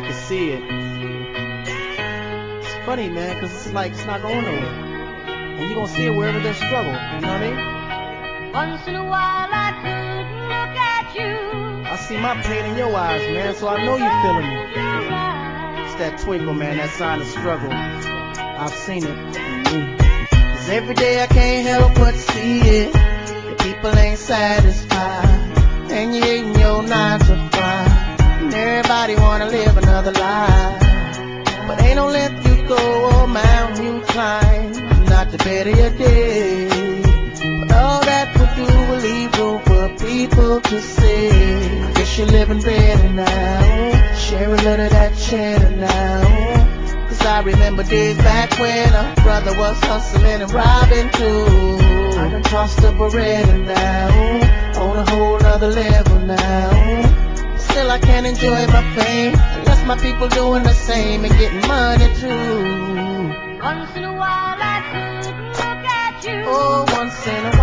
I can see it. It's funny, man, because it's like it's not going nowhere. And you're going to see it wherever there's struggle. You know what I mean? Once in a while I couldn't look at you. I see my pain in your eyes, man, so I know you're feeling me. It's that twinkle, man, that sign of struggle. I've seen it. Cause every day I can't help but see it. The people ain't satisfied. And you eating your nine live another life. But ain't no let you go or mountain you climb. Not to better your day. But all that would do will leave room for people to say. I guess you're living better now. Share a little of that cheddar now. Cause I remember days back when a brother was hustling and robbing too. I done tossed the Beretta now, on a whole other level now. Still I can't enjoy my fame, my people doing the same and getting money too. Once in a while I couldn't look at you. Oh, once in a while.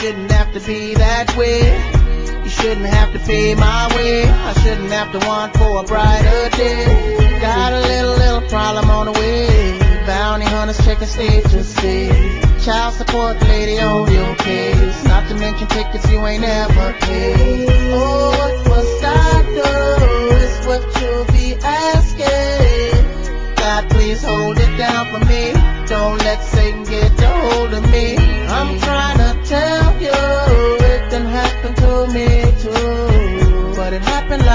Shouldn't have to be that way. You shouldn't have to pay my way. I shouldn't have to want for a brighter day. Got a little, little problem on the way. Bounty hunters checking stage to stay. Child support lady on your case. Not to mention tickets you ain't ever paid. Oh, what must I do? Is what you'll be asking. God, please hold it down for me. Don't let Satan get a hold of me.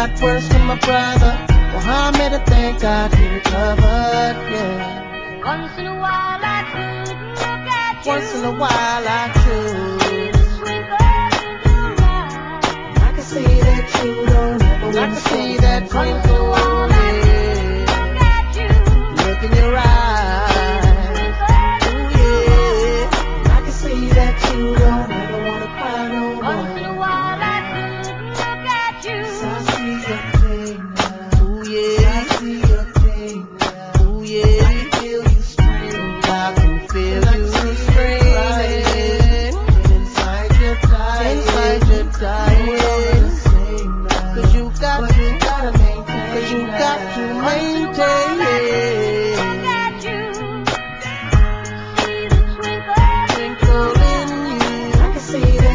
It happened a lot worse to my brother. Muhammad, I thank God he recovered, yeah. Once in a while I couldn't look at you. Once in a while I choose.